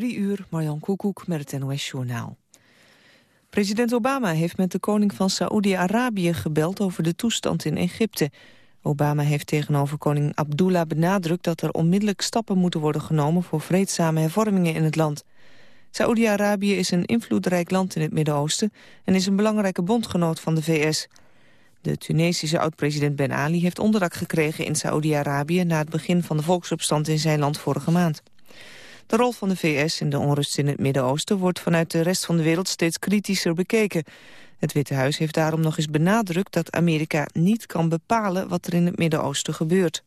Drie uur, Marjan Koekoek met het NOS-journaal. President Obama heeft met de koning van Saoedi-Arabië gebeld over de toestand in Egypte. Obama heeft tegenover koning Abdullah benadrukt dat er onmiddellijk stappen moeten worden genomen voor vreedzame hervormingen in het land. Saoedi-Arabië is een invloedrijk land in het Midden-Oosten en is een belangrijke bondgenoot van de VS. De Tunesische oud-president Ben Ali heeft onderdak gekregen in Saoedi-Arabië na het begin van de volksopstand in zijn land vorige maand. De rol van de VS in de onrust in het Midden-Oosten wordt vanuit de rest van de wereld steeds kritischer bekeken. Het Witte Huis heeft daarom nog eens benadrukt dat Amerika niet kan bepalen wat er in het Midden-Oosten gebeurt.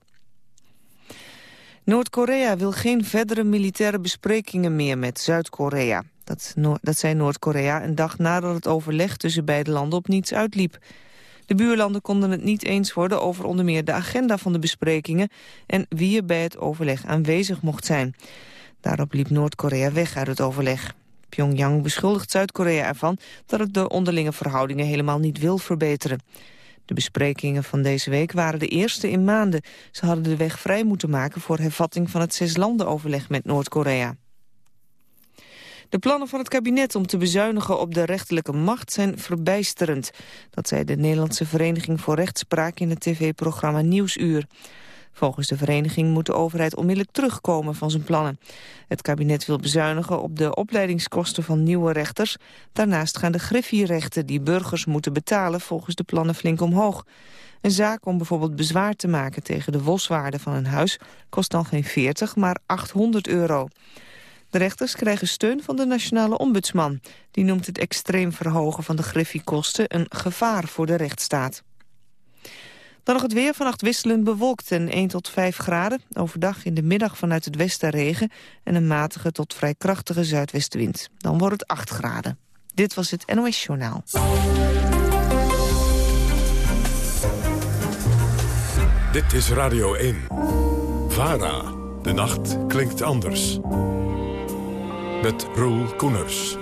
Noord-Korea wil geen verdere militaire besprekingen meer met Zuid-Korea. Dat, dat zei Noord-Korea een dag nadat het overleg tussen beide landen op niets uitliep. De buurlanden konden het niet eens worden over onder meer de agenda van de besprekingen en wie er bij het overleg aanwezig mocht zijn. Daarop liep Noord-Korea weg uit het overleg. Pyongyang beschuldigt Zuid-Korea ervan dat het de onderlinge verhoudingen helemaal niet wil verbeteren. De besprekingen van deze week waren de eerste in maanden. Ze hadden de weg vrij moeten maken voor hervatting van het zeslandenoverleg met Noord-Korea. De plannen van het kabinet om te bezuinigen op de rechterlijke macht zijn verbijsterend. Dat zei de Nederlandse Vereniging voor Rechtspraak in het tv-programma Nieuwsuur. Volgens de vereniging moet de overheid onmiddellijk terugkomen van zijn plannen. Het kabinet wil bezuinigen op de opleidingskosten van nieuwe rechters. Daarnaast gaan de griffierechten die burgers moeten betalen volgens de plannen flink omhoog. Een zaak om bijvoorbeeld bezwaar te maken tegen de wolswaarde van een huis kost dan geen 40, maar 800 euro. De rechters krijgen steun van de nationale ombudsman. Die noemt het extreem verhogen van de griffiekosten een gevaar voor de rechtsstaat. Dan nog het weer, vannacht wisselend bewolkt en 1 tot 5 graden. Overdag in de middag vanuit het westen regen... en een matige tot vrij krachtige zuidwestenwind. Dan wordt het 8 graden. Dit was het NOS Journaal. Dit is Radio 1. VARA. De nacht klinkt anders. Met Roel Koeners.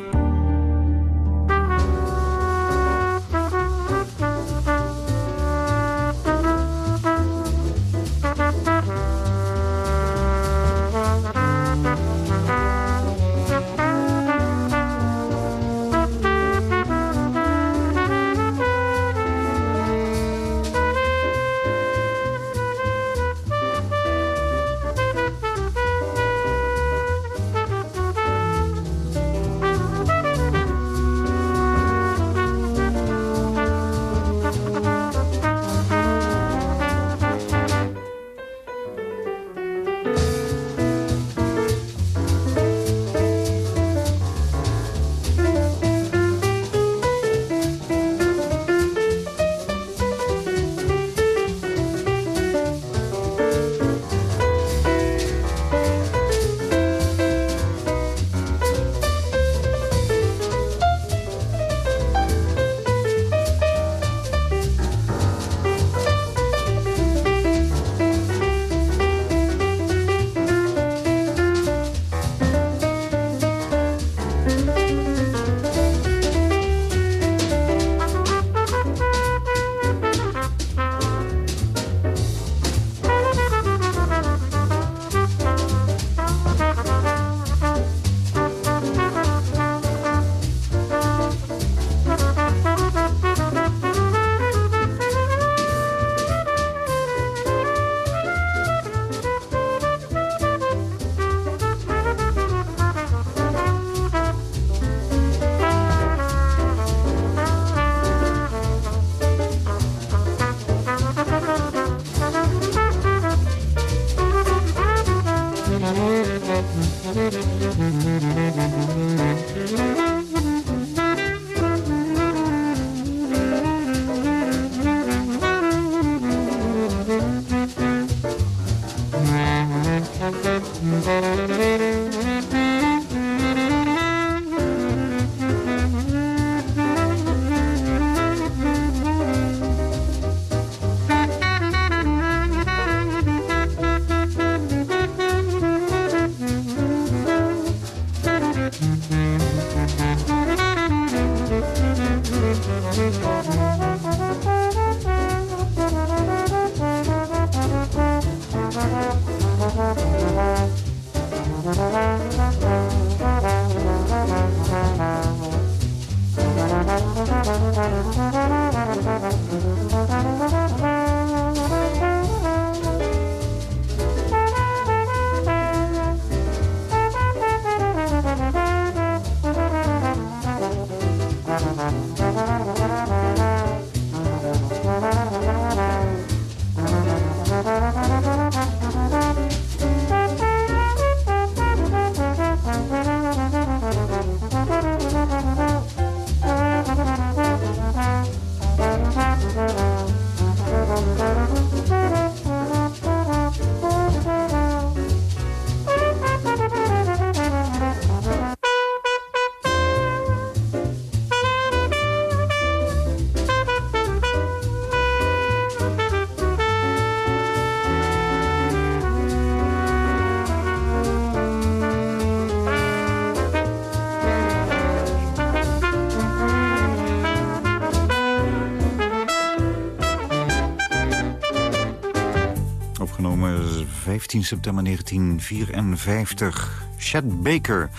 15 september 1954. Chet Baker,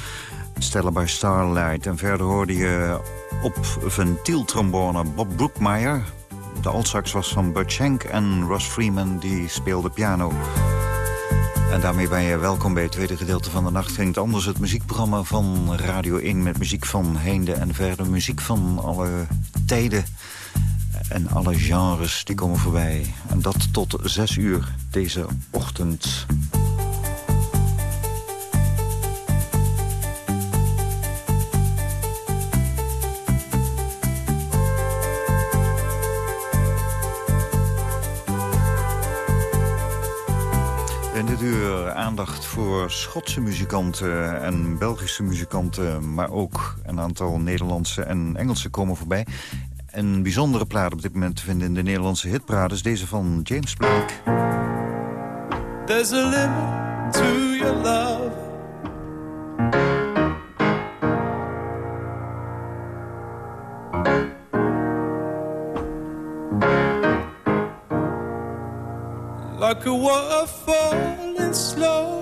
Stella by Starlight. En verder hoorde je op ventieltrombone Bob Brookmeyer. De altsax was van Bud Shank en Ross Freeman die speelde piano. En daarmee ben je welkom bij het tweede gedeelte van de nacht. Klinkt anders het muziekprogramma van Radio 1... met muziek van heinde en verder. Muziek van alle tijden en alle genres die komen voorbij. En dat tot zes uur deze ochtend. Schotse muzikanten en Belgische muzikanten... maar ook een aantal Nederlandse en Engelse komen voorbij. Een bijzondere plaat op dit moment te vinden in de Nederlandse hitparades. Deze van James Blake. There's a limit to your love. Like a waterfall slow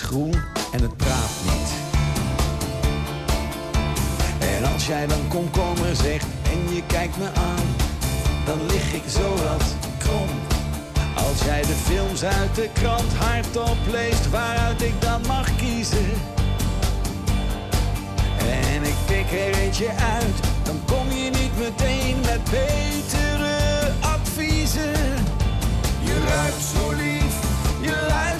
Groen en het praat niet. En als jij dan komkommer zegt en je kijkt me aan, dan lig ik zo wat krom. Als jij de films uit de krant hardop leest, waaruit ik dan mag kiezen. En ik pik er eentje uit, dan kom je niet meteen met betere adviezen. Je ruikt zo lief, je luistert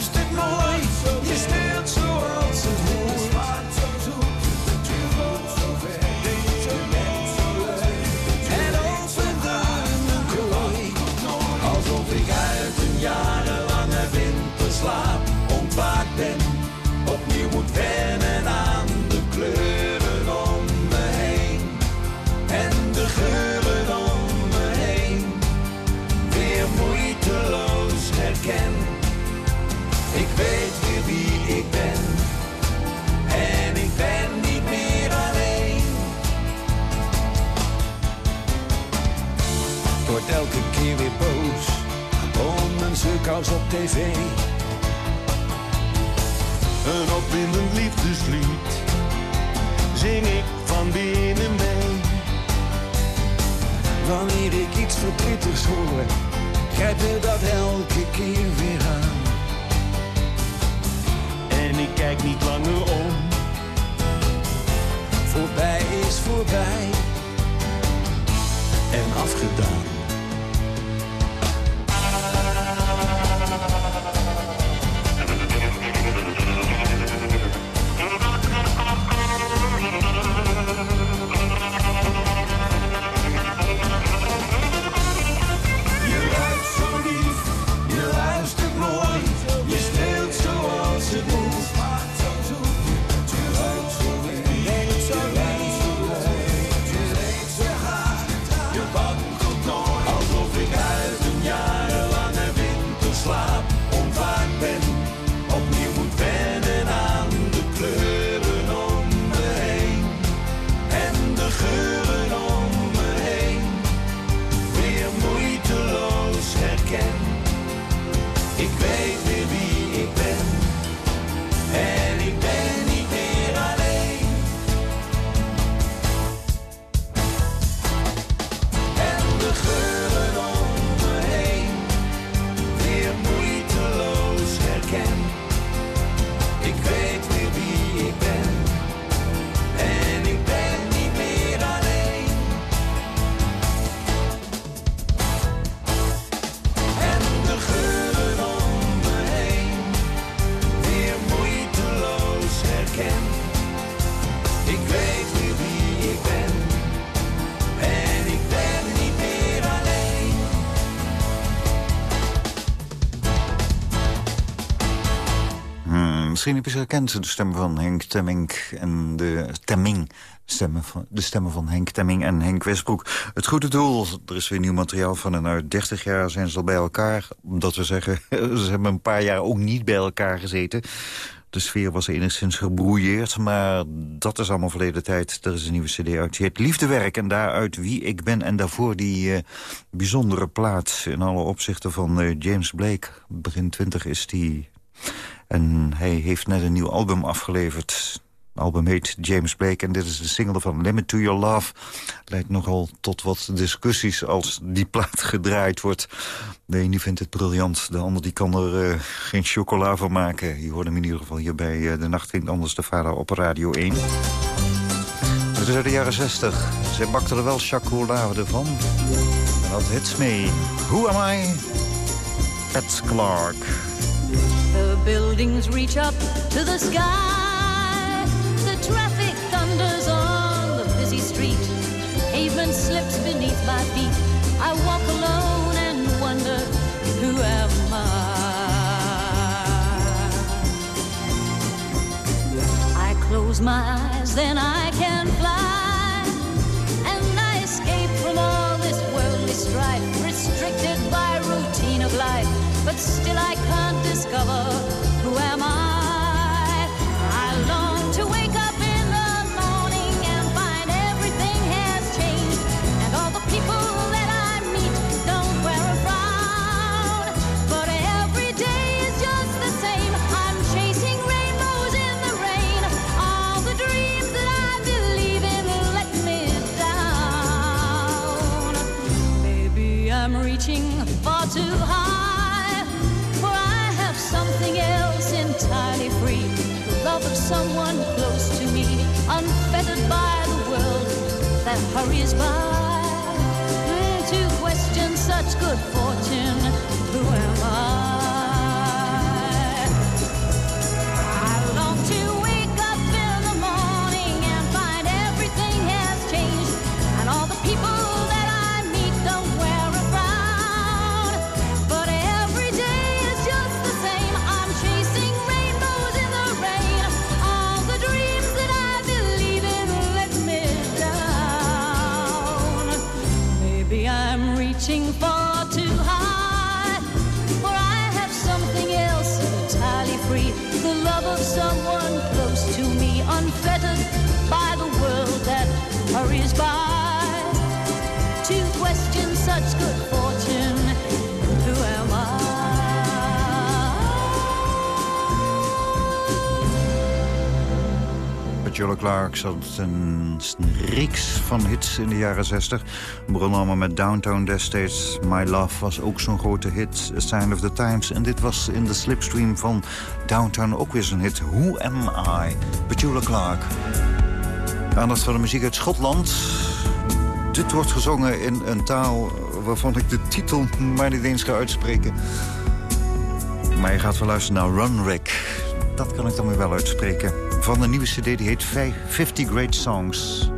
sukous op tv. Een opwindend liefdeslied zing ik van binnen mee. Wanneer ik iets verdrietigs hoor, grijpt me dat elke keer weer aan. En ik kijk niet langer om. Voorbij is voorbij en afgedaan. Misschien heb je ze herkend, de stemmen van Henk Temming en de Temming. Stemmen van, de stemmen van Henk Temming en Henk Westbroek. Het goede doel, er is weer nieuw materiaal van en uit 30 jaar zijn ze al bij elkaar. Omdat we zeggen, ze hebben een paar jaar ook niet bij elkaar gezeten. De sfeer was enigszins gebrouilleerd, maar dat is allemaal verleden tijd. Er is een nieuwe cd uit, die heet Liefdewerk en daaruit Wie ik ben. En daarvoor die eh, bijzondere plaat in alle opzichten van eh, James Blake. Begin 20 is die... En hij heeft net een nieuw album afgeleverd. album heet James Blake en dit is de single van Limit to Your Love. Leidt nogal tot wat discussies als die plaat gedraaid wordt. De ene vindt het briljant, de ander die kan er uh, geen chocola van maken. Je hoort hem in ieder geval hier bij uh, De Nacht Klinkt Anders de Vader op Radio 1. Het is uit de jaren 60. Zij bakte er wel chocola ervan. En dat hits mee. Who am I? Pat Clark. Buildings reach up to the sky. The traffic thunders on the busy street. Pavement slips beneath my feet. I walk alone and wonder, who am I? I close my eyes, then I can fly. But still I can't discover who am I. love of someone close to me, unfettered by the world that hurries by. Mm, To question such good fortune, watching for Petula Clark zat een reeks van hits in de jaren 60. Begon allemaal met Downtown destijds. My Love was ook zo'n grote hit. A Sign of the Times. En dit was in de slipstream van Downtown ook weer zo'n hit. Who Am I? Petula Clark. Aandacht voor de muziek uit Schotland. Dit wordt gezongen in een taal waarvan ik de titel maar niet eens ga uitspreken. Maar je gaat wel luisteren naar Run Rick. Dat kan ik dan weer wel uitspreken. Van de nieuwe cd die heet 50 Great Songs.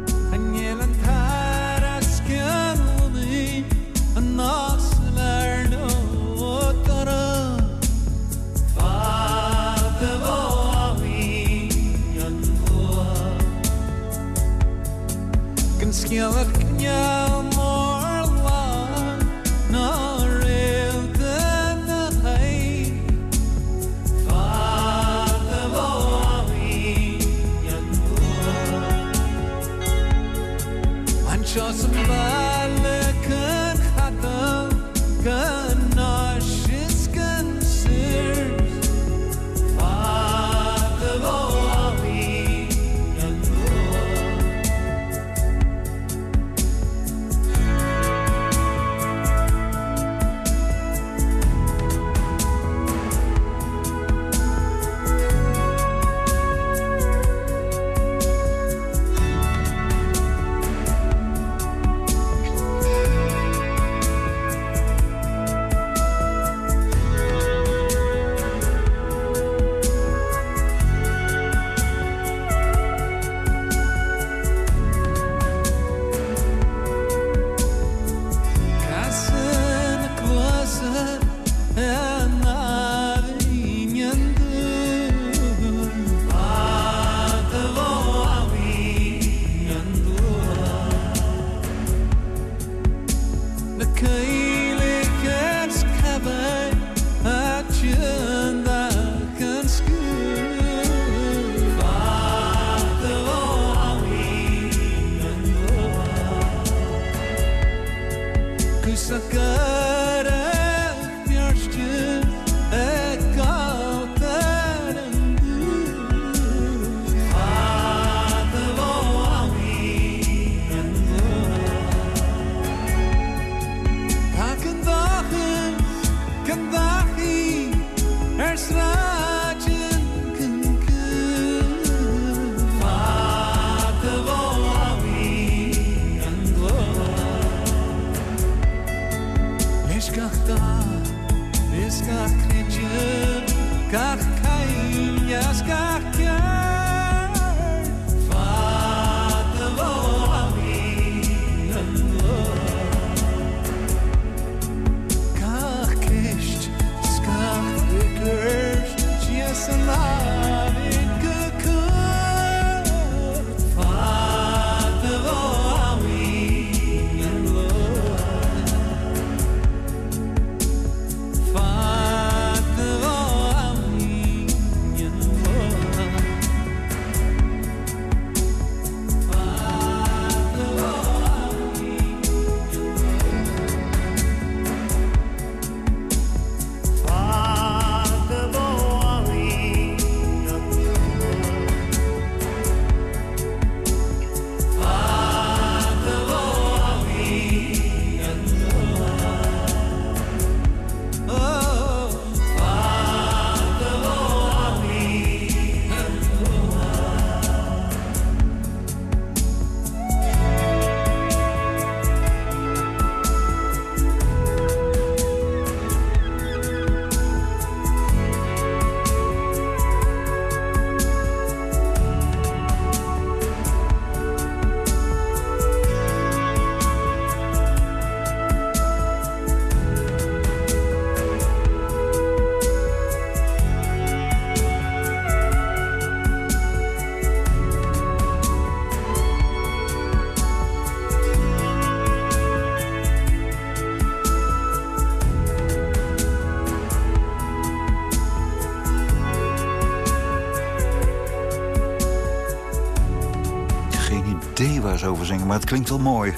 Maar het klinkt wel mooi.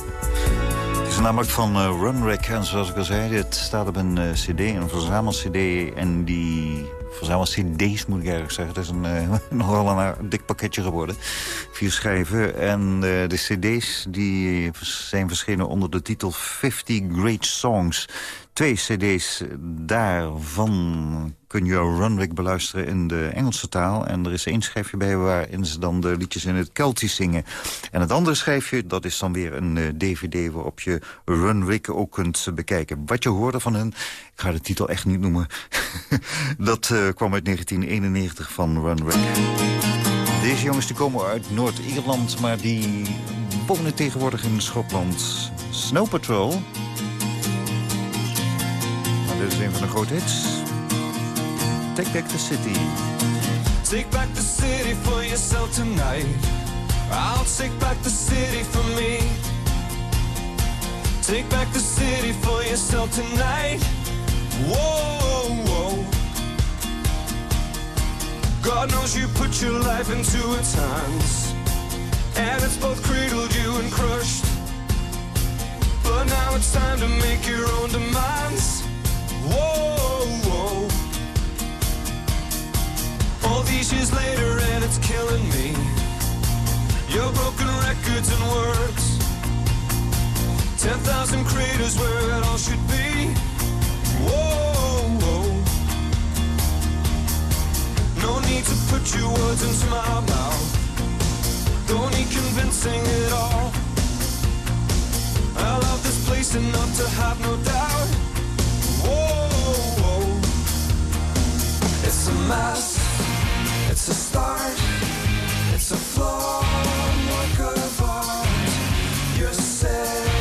Het is namelijk van uh, Runrick. En zoals ik al zei, het staat op een uh, cd, een verzamel-cd. En die verzamel-cd's moet ik eigenlijk zeggen. Het is een, uh, nogal een dik pakketje geworden. Vier schijven. En de cd's die zijn verschenen onder de titel 50 Great Songs. Twee cd's daarvan kun je Runwick beluisteren in de Engelse taal. En er is één schijfje bij waarin ze dan de liedjes in het Keltisch zingen. En het andere schijfje, dat is dan weer een dvd... waarop je Runwick ook kunt bekijken. Wat je hoorde van hen, ik ga de titel echt niet noemen... dat kwam uit 1991 van Runwick. Deze jongens die komen uit Noord-Ierland... maar die wonen tegenwoordig in Schotland. Snow Patrol... Dit is een van de grote hits. Take back the city. Take back the city for yourself tonight. I'll take back the city for me. Take back the city for yourself tonight. Whoa, whoa. God knows you put your life into its hands. And it's both cradled you and crushed. But now it's time to make your own demands. Whoa, whoa. All these years later, and it's killing me. Your broken records and words. 10,000 craters where it all should be. Whoa, whoa. No need to put your words into my mouth. Don't need convincing at all. I love this place enough to have no doubt. Mess. It's a start. It's a flawed work of art. Your city,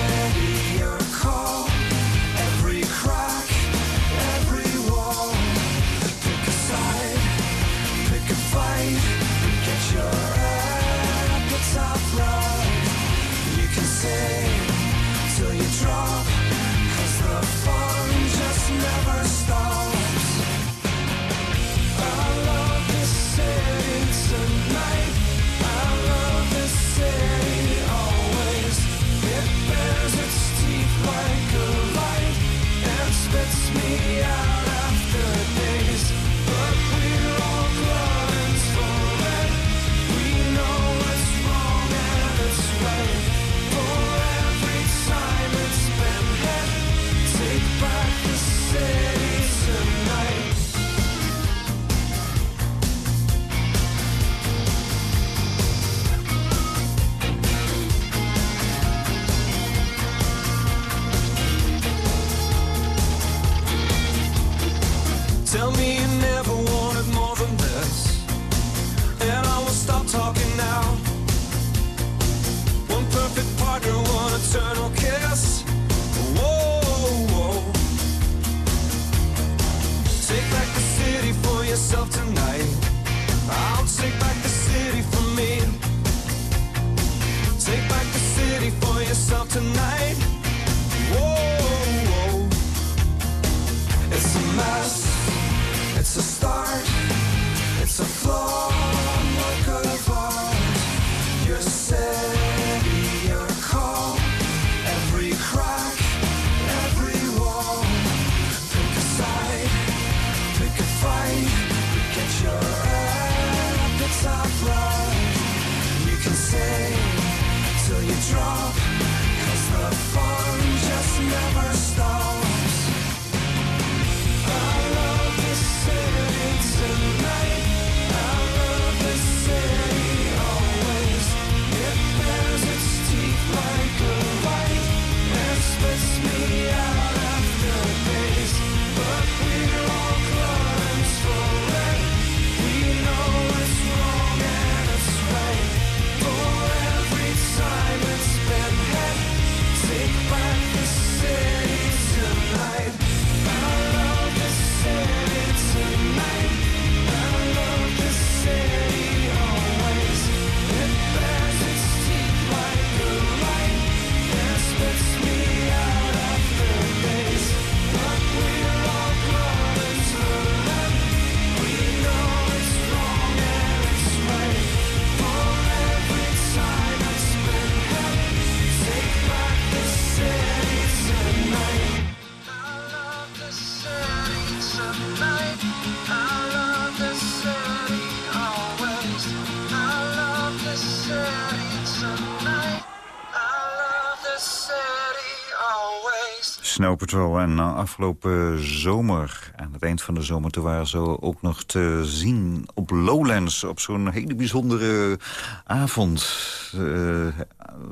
Patrol. En afgelopen zomer, aan het eind van de zomer... toen waren ze ook nog te zien op Lowlands... op zo'n hele bijzondere avond... Uh,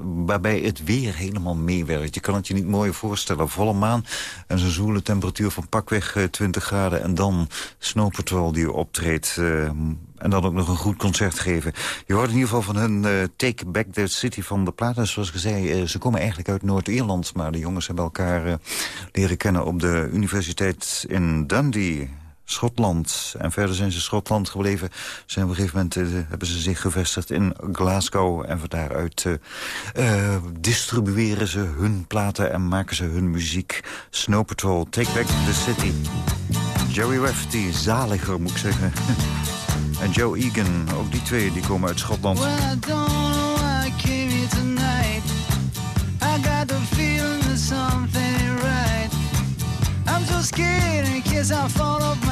waarbij het weer helemaal meewerkt. Je kan het je niet mooier voorstellen. Volle maan en zo'n zoele temperatuur van pakweg 20 graden... en dan Snow Patrol die optreedt... Uh, en dan ook nog een goed concert geven. Je hoort in ieder geval van hun uh, Take Back the City van de Plaat. zoals ik zei, ze komen eigenlijk uit Noord-Ierland... maar de jongens hebben elkaar leren kennen op de universiteit in Dundee... Schotland. En verder zijn ze Schotland gebleven. Zijn op een gegeven moment uh, hebben ze zich gevestigd in Glasgow. En van daaruit uh, uh, distribueren ze hun platen en maken ze hun muziek. Snow Patrol, Take Back the City. Joey Rafferty, zaliger moet ik zeggen. en Joe Egan, ook die twee die komen uit Schotland. Well, I came here tonight. I got the feeling that something right. I'm so scared in case I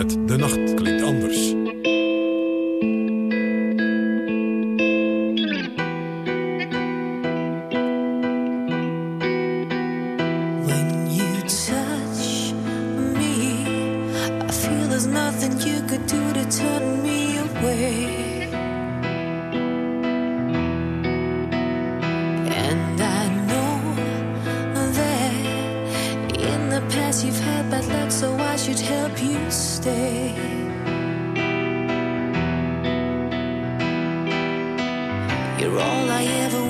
met De Nacht Klinkt Anders. You've had luck, so I should help you stay. You're all I ever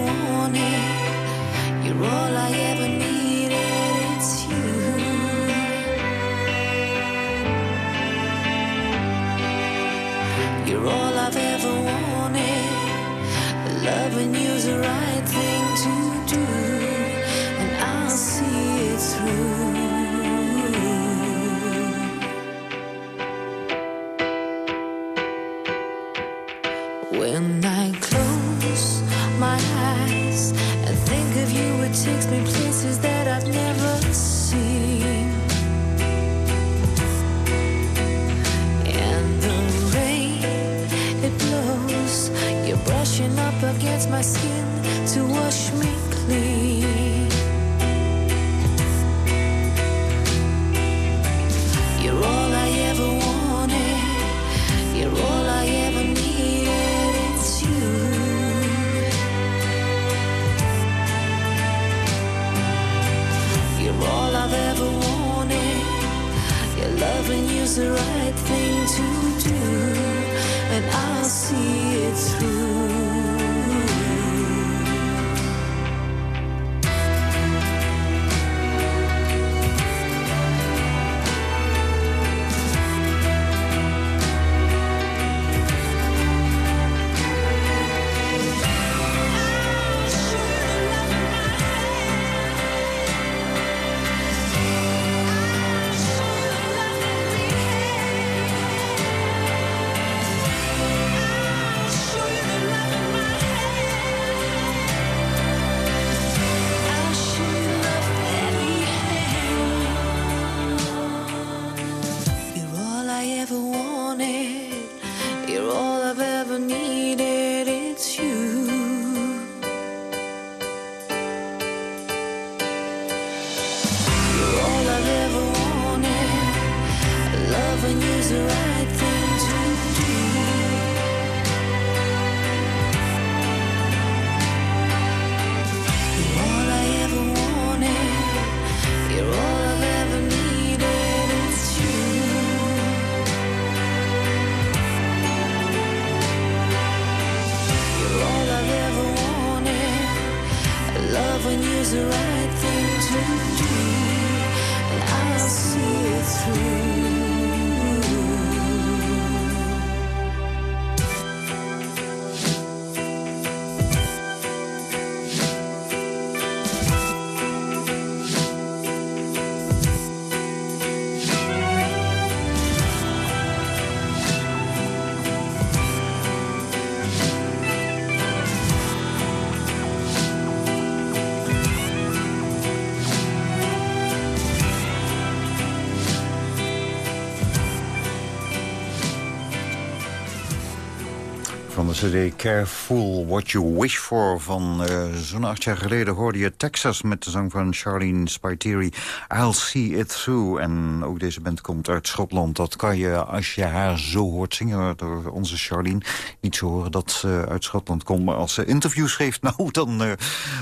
Careful What You Wish For van eh, zo'n acht jaar geleden hoorde je Texas met de zang van Charlene Spiteri. I'll See It Through. En ook deze band komt uit Schotland. Dat kan je als je haar zo hoort zingen door onze Charlene niet zo horen dat ze uit Schotland komt. Maar als ze interviews geeft, nou dan, eh,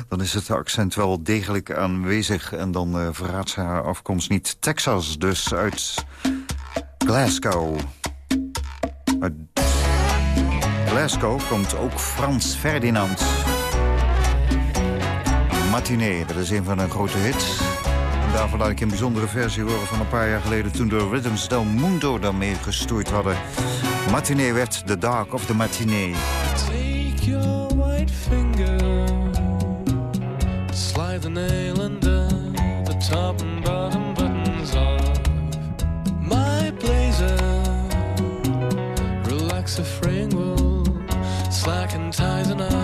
dan is het accent wel degelijk aanwezig. En dan eh, verraadt ze haar afkomst niet. Texas dus uit Glasgow. Komt ook Frans Ferdinand. Matinee, dat is een van hun grote hits. En daarvoor laat ik een bijzondere versie horen van een paar jaar geleden... toen de Rhythms del Mundo daarmee gestoeid hadden. Matinee werd The Dark of the Matinee. Take your white finger, slide the nail under the top and bottom ties, and I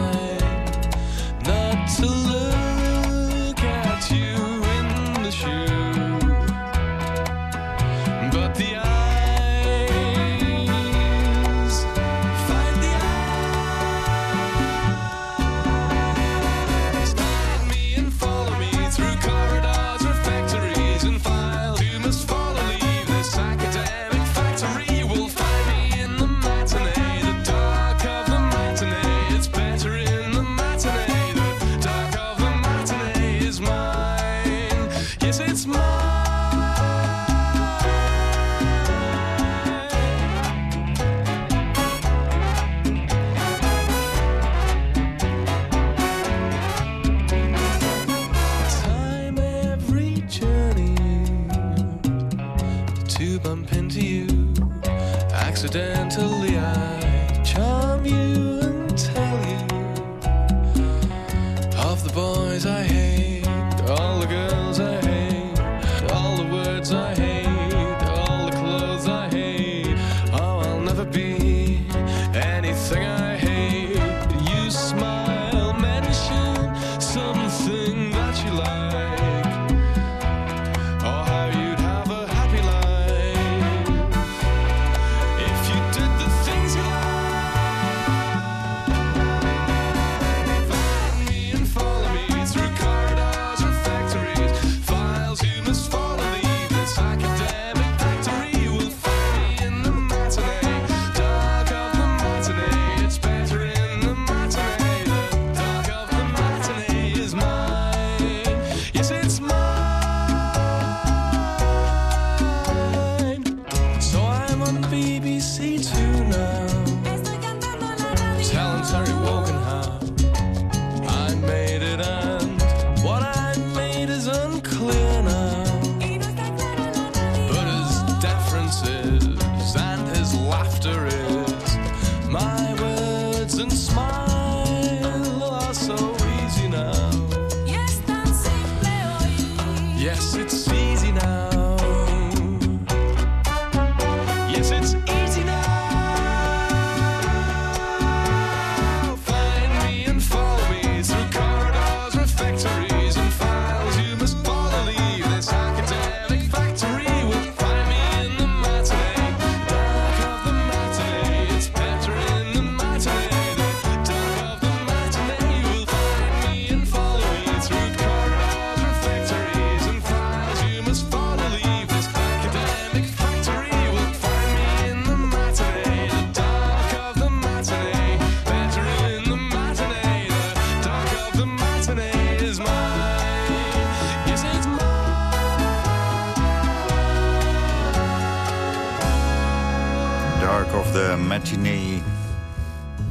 The Matinee.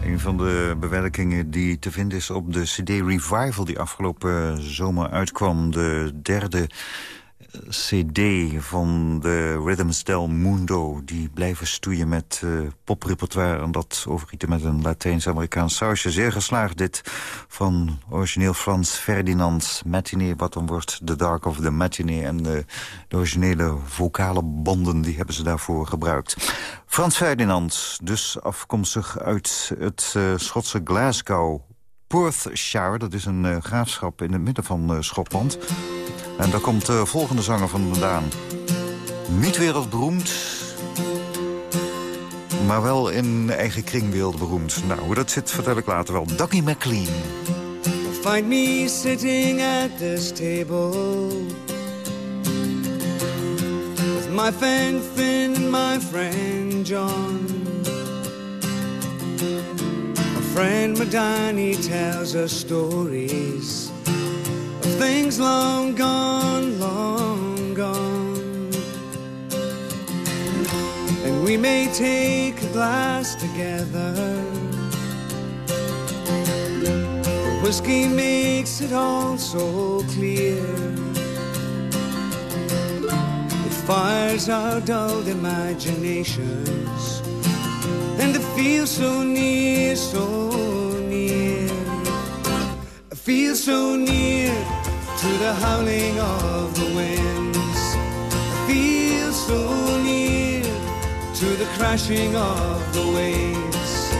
Een van de bewerkingen die te vinden is op de CD Revival... die afgelopen zomer uitkwam. De derde CD van de Rhythms del Mundo. Die blijven stoeien met eh, poprepertoire. En dat overgieten met een Latijns-Amerikaans sausje. Zeer geslaagd dit van origineel Frans Ferdinand Matinee. Wat dan wordt The Dark of the Matinee. En de, originele vocale banden die hebben ze daarvoor gebruikt. Frans Ferdinand, dus afkomstig uit het eh, Schotse Glasgow. Perthshire, dat is een eh, graafschap in het midden van Schotland. En daar komt de volgende zanger van vandaan. Niet wereldberoemd, maar wel in eigen kring wereldberoemd. Nou, hoe dat zit vertel ik later wel. Dougie McLean. Find me sitting at this table with my friend Finn and my friend John. My friend Madani tells us stories things long gone, long gone. And we may take a glass together. Whiskey makes it all so clear. It fires our dulled imaginations, and it feels so near, so feel so near to the howling of the winds. I feel so near to the crashing of the waves.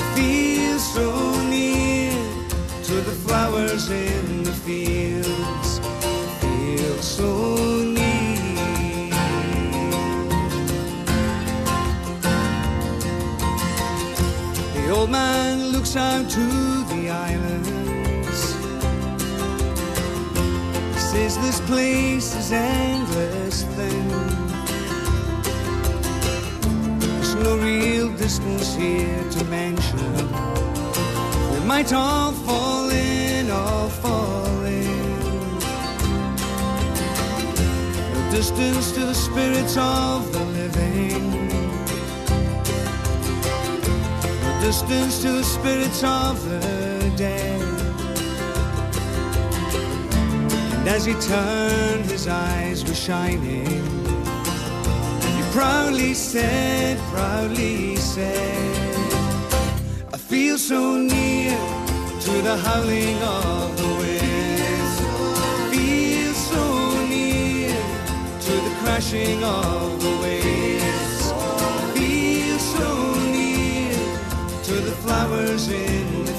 I feel so near to the flowers in place is endless thin. There's no real distance here to mention. We might all fall in, all fall in. No distance to the spirits of the living. No distance to the spirits of the dead. As he turned, his eyes were shining. And he proudly said, proudly said, I feel so near to the howling of the winds. Feel so near to the crashing of the waves. Feel so near to the flowers in the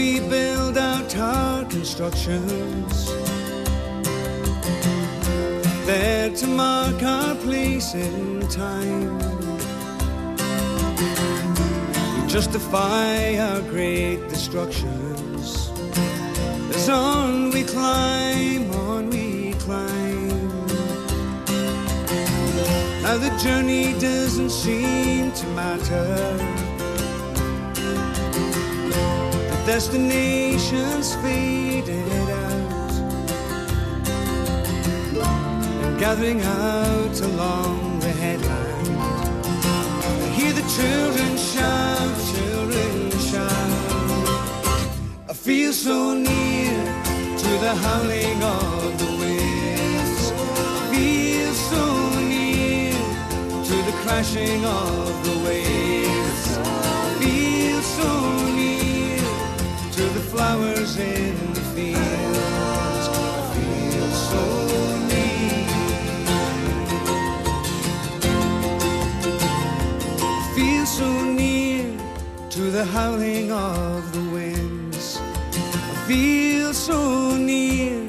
we build our constructions there to mark our place in time. We justify our great destructions as on we climb, on we climb. Now the journey doesn't seem to matter. Destinations faded out and gathering out along the headland. I hear the children shout, children shout. I feel so near to the howling of the winds. I feel so near to the crashing of the waves. Flowers in the fields. I feel so near. Feel so near to the howling of the winds. I feel so near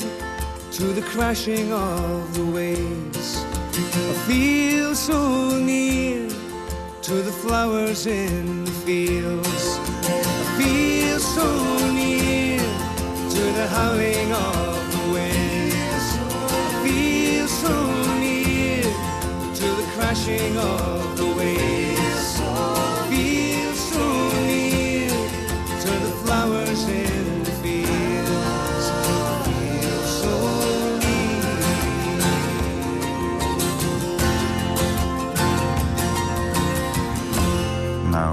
to the crashing of the waves. I feel so near to the flowers in the fields. I feel so the howling of the winds. I feel so near to the crashing of the waves.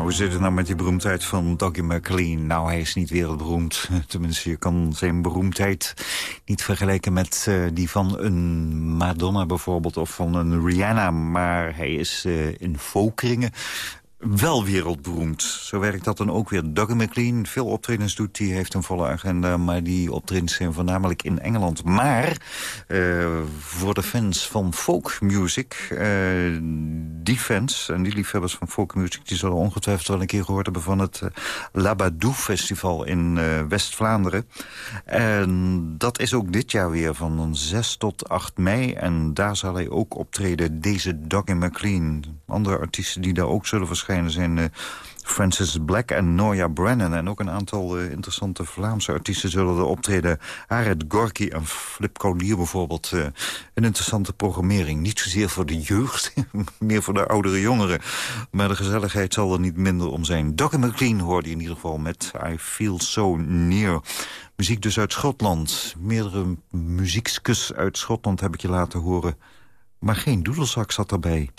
Hoe zit het nou met die beroemdheid van Dougie McLean? Nou, hij is niet wereldberoemd. Tenminste, je kan zijn beroemdheid niet vergelijken met eh, die van een Madonna bijvoorbeeld... of van een Rihanna, maar hij is eh, in folkkringen wel wereldberoemd. Zo werkt dat dan ook weer. Dougie McLean, veel optredens doet, die heeft een volle agenda... maar die optredens zijn voornamelijk in Engeland. Maar eh, voor de fans van folk music, eh, die fans en die liefhebbers van folk music... die zullen ongetwijfeld wel een keer gehoord hebben van het uh, Labadou Festival in eh, West-Vlaanderen. En dat is ook dit jaar weer van 6 tot 8 mei. En daar zal hij ook optreden, deze Dougie McLean. Andere artiesten die daar ook zullen verschijnen zijn... eh, Francis Black en Noya Brennan. En ook een aantal eh, interessante Vlaamse artiesten zullen er optreden. Aret Gorky en Flip Collier bijvoorbeeld. eh, een interessante programmering. Niet zozeer voor de jeugd, meer voor de oudere jongeren. Maar de gezelligheid zal er niet minder om zijn. Dougie McLean hoorde je in ieder geval met I Feel So Near. Muziek dus uit Schotland. Meerdere muziekskus uit Schotland heb ik je laten horen. Maar geen doedelzak zat erbij.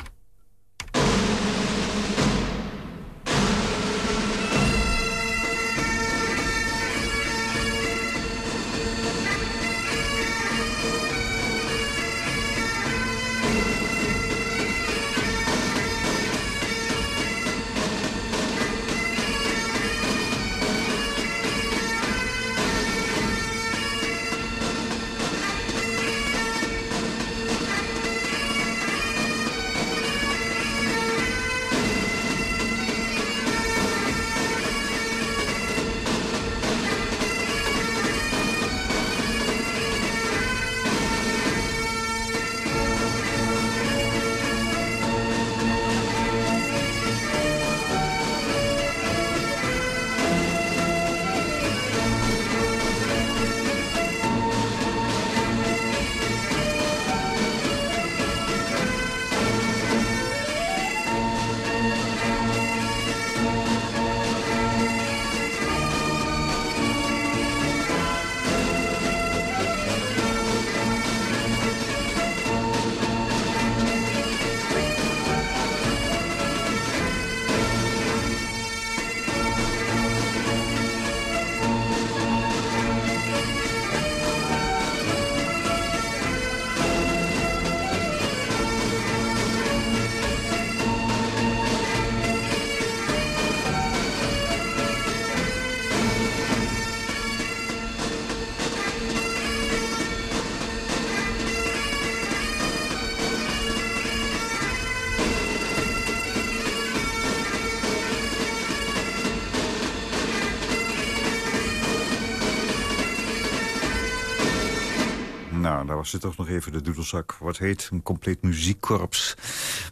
Het toch nog even de doedelzak. Wat heet een compleet muziekkorps.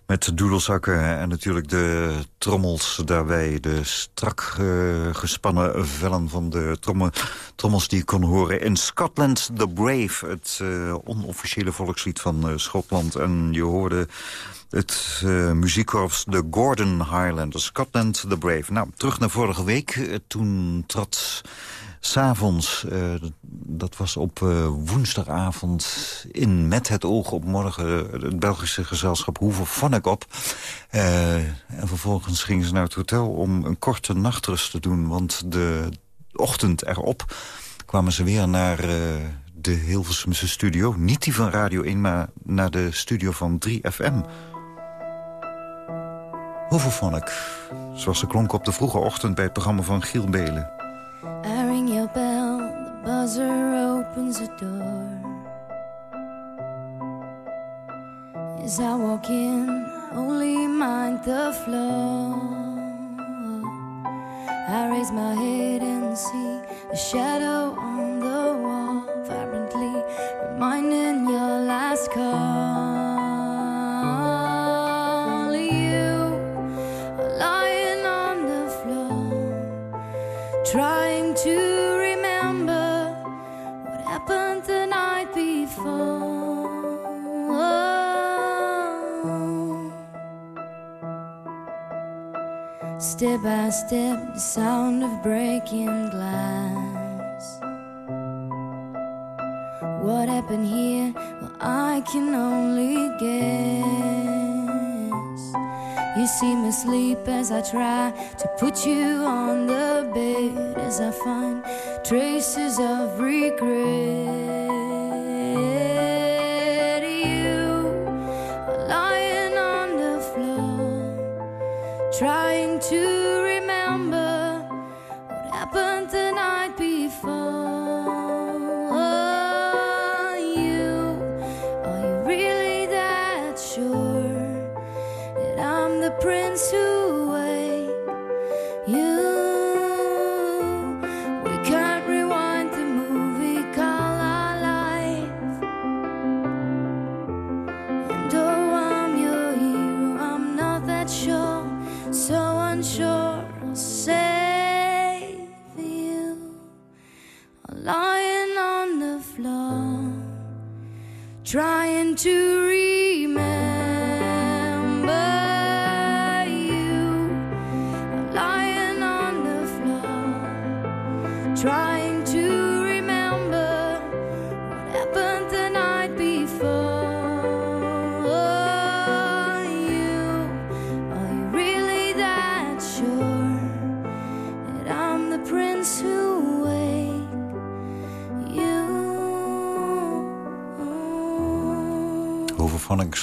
Met doedelzakken en natuurlijk de trommels daarbij. De strak eh, gespannen vellen van de trommel, trommels die ik kon horen. In Scotland the Brave, het eh, onofficiële volkslied van eh, Schotland. En je hoorde het uh, muziekkorps de Gordon Highlanders. Scotland the Brave. Nou, terug naar vorige week. Toen trad s'avonds, uh, dat was op uh, woensdagavond... in Met het oog op morgen het Belgische gezelschap Hoeve Vonnek op. Uh, en vervolgens gingen ze naar het hotel om een korte nachtrust te doen... want de ochtend erop kwamen ze weer naar de Hilversumse studio. Niet die van Radio 1, maar naar de studio van 3FM. Hoeveel Vonnek, zoals ze klonk op de vroege ochtend... bij het programma van Giel Belen. Buzzer opens the door. As I walk in, only mind the floor. I raise my head and see a shadow on the wall, vibrantly reminding your last call. Step by step, the sound of breaking glass. What happened here? Well, I can only guess. You seem asleep as I try to put you on the bed as I find traces of regret. Trying to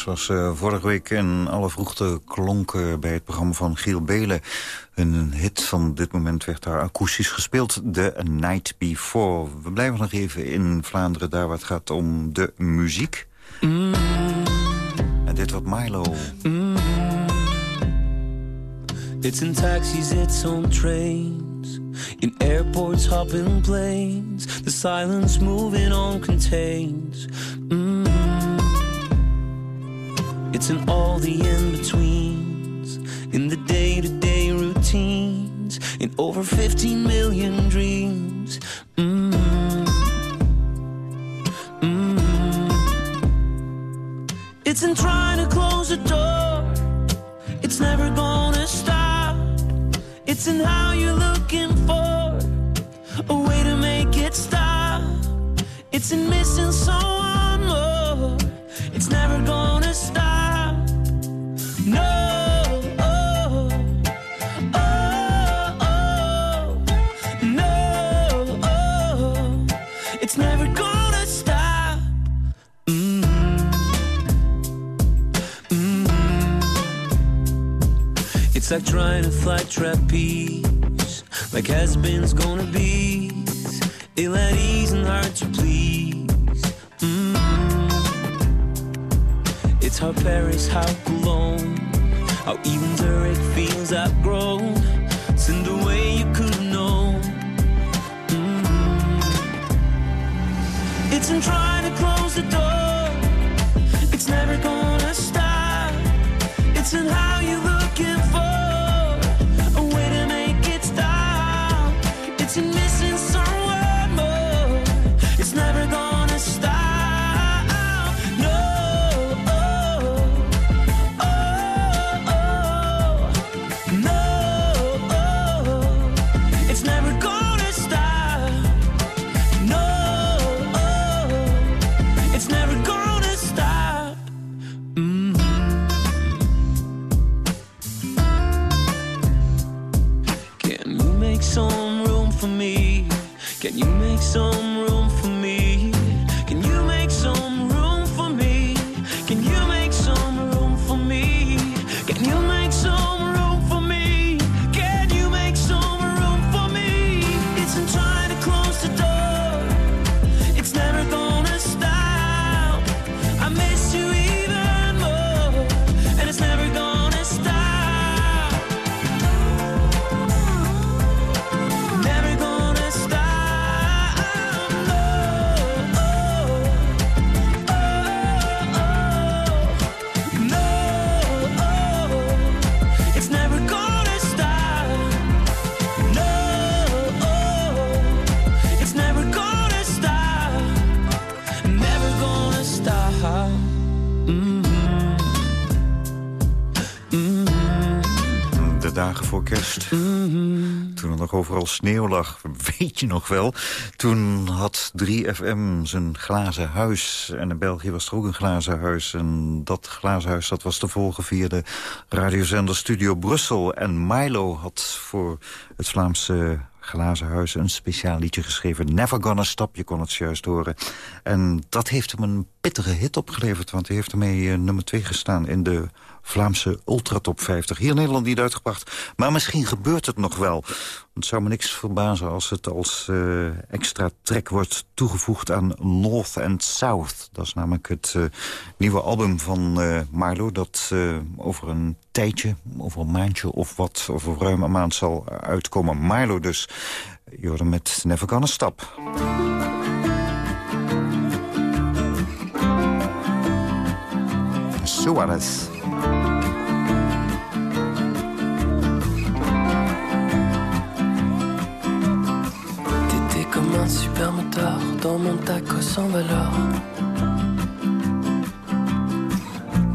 Was uh, vorige week in alle vroegte klonk uh, bij het programma van Giel Belen. Een hit van dit moment werd daar akoestisch gespeeld, The Night Before. We blijven nog even in Vlaanderen, daar waar het gaat om de muziek. Mm. En dit wordt Milo. Mm. It's in taxis, it's on trains, in airports, hopping planes. The silence moving on contains. It's in all the in-betweens, in the day-to-day routines, in over 15 million dreams. Mm. Mm. It's in trying like trying to fly trapeze, like has-beens gonna be. Ill at ease and hard to please. Mm. It's how Paris, how Cologne, how even Zurich feels outgrown. It's in the way you could have known. Mm. It's in trying to close the door. Toen er nog overal sneeuw lag, weet je nog wel. Toen had 3FM zijn glazen huis. En in België was er ook een glazen huis. En dat glazen huis dat was te volgen via de radiozender Studio Brussel. En Milo had voor het Vlaamse glazen huis een speciaal liedje geschreven. Never Gonna Stop, je kon het juist horen. En dat heeft hem een pittige hit opgeleverd. Want hij heeft ermee eh, nummer 2 gestaan in de Vlaamse Ultratop 50. Hier in Nederland niet uitgebracht. Maar misschien gebeurt het nog wel. Het zou me niks verbazen als het als eh, extra track wordt toegevoegd aan North and South. Dat is namelijk het eh, nieuwe album van eh Marlo... dat over een tijdje, over een maandje of wat... over ruim een maand zal uitkomen. Marlo dus, hem met Never Gonna Stop. T'étais comme un super moteur dans mon taco sans valeur.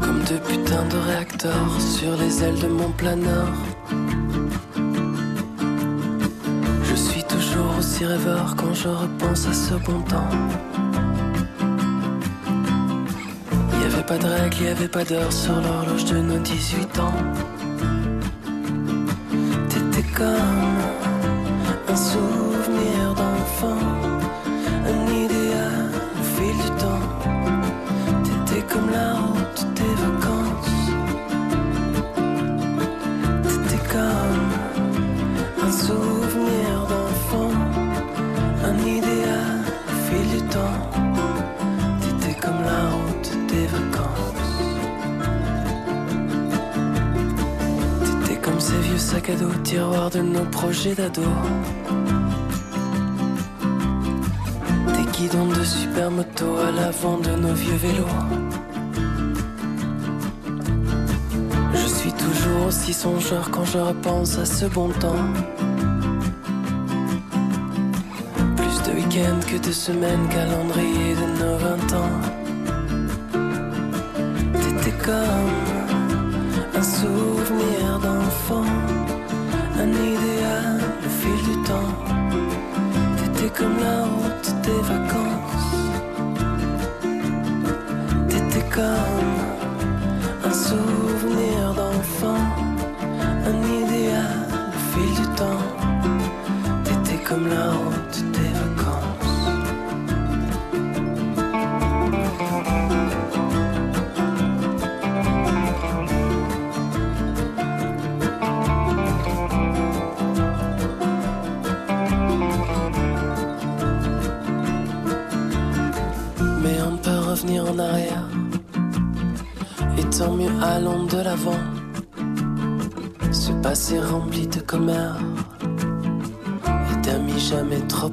Comme deux putains de réacteurs sur les ailes de mon planeur. Je suis toujours aussi rêveur quand je repense à ce bon temps. Avait pas de règles, y avait pas d'heure sur l'horloge de nos 18 ans. T'étais comme sacs à de nos projets d'ado. Des guidons de supermoto à l'avant de nos vieux vélos. Je suis toujours aussi songeur quand je repense à ce bon temps. Plus de week-ends que de semaines, calendrier de nos vingt ans. T'étais comme la route des vacances. T'étais comme Mieux, allons de l'avant. Ce passé rempli de commères et d'amis jamais trop.